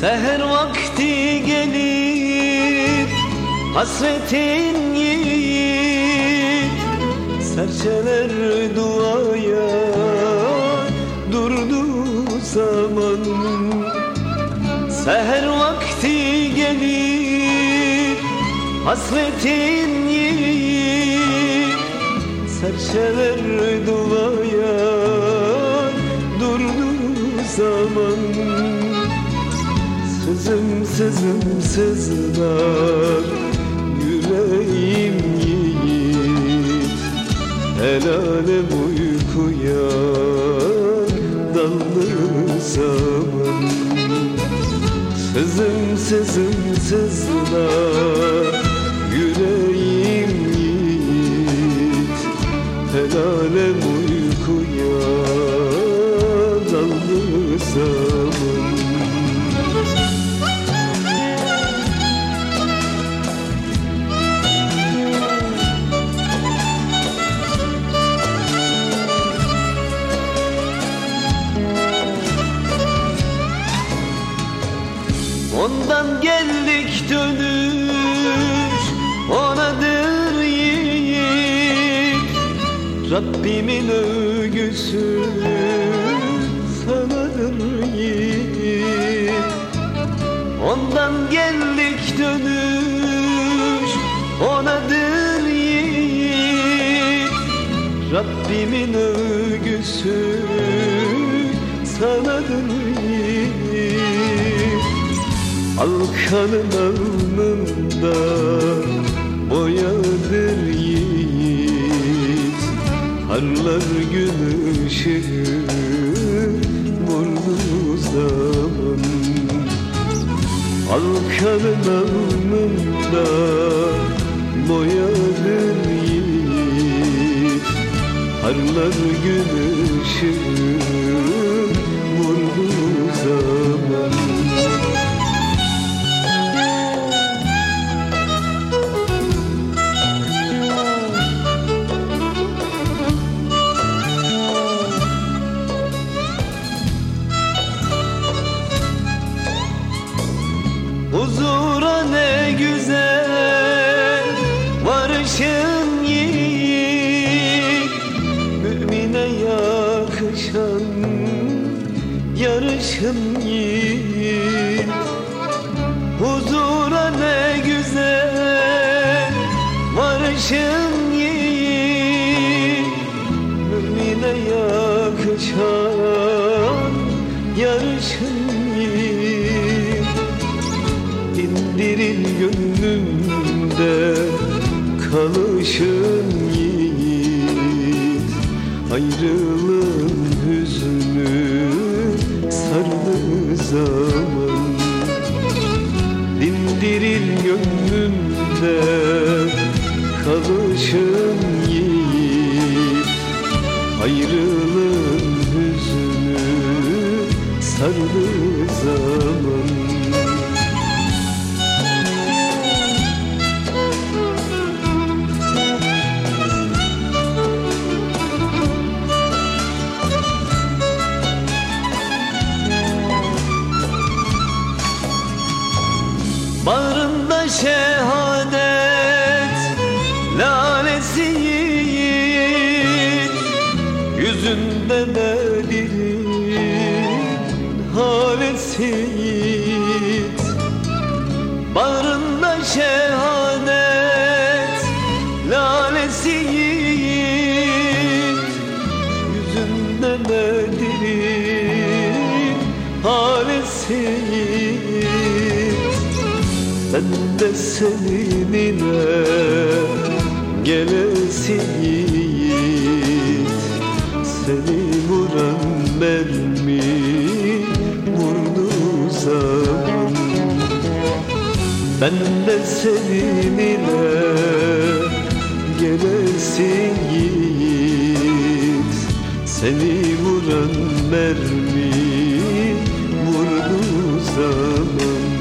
Seher vakti gelir Hasretin yiğit. Serçeler duaya Durdu zaman. Seher vakti gelir Hasretin yiğit. Serçeler duaya Durdu zaman Sızım sızım sızlar yüreğim yiğit. El alem uykuya daldı zaman. Sızım sızım sızlar geldik dönüş. Onadır yiğit Rabbimin övgüsü. Sanadır yiğit. Ondan geldik dönüş. Onadır yiğit Rabbimin övgüsü. Sanadır yiğit Halkanın alnında boyadır yiğit. Parlar gün ışığı vurdu zaman Halkanın alnında boyadır yiğit. Parlar gün Huzura ne güzel varışın yiğit. Mümine yakışan yarışın yiğit kalışın yiğit Ayrılığın hüznü sardı zaman. Dindiril gönlümde kalışın yiğit Ayrılığın hüznü sardı zaman şehadet lalesi yiğit Yüzünde de dilin halesi yiğit. Bağrında şehadet lalesi yiğit Yüzünde de dilin halesi yiğit ben de seninine gelesi yiğit. Seni vuran ben mi vurdu zaman? Ben de seninine gelesi yiğit. Seni vuran mermi vurdu zaman?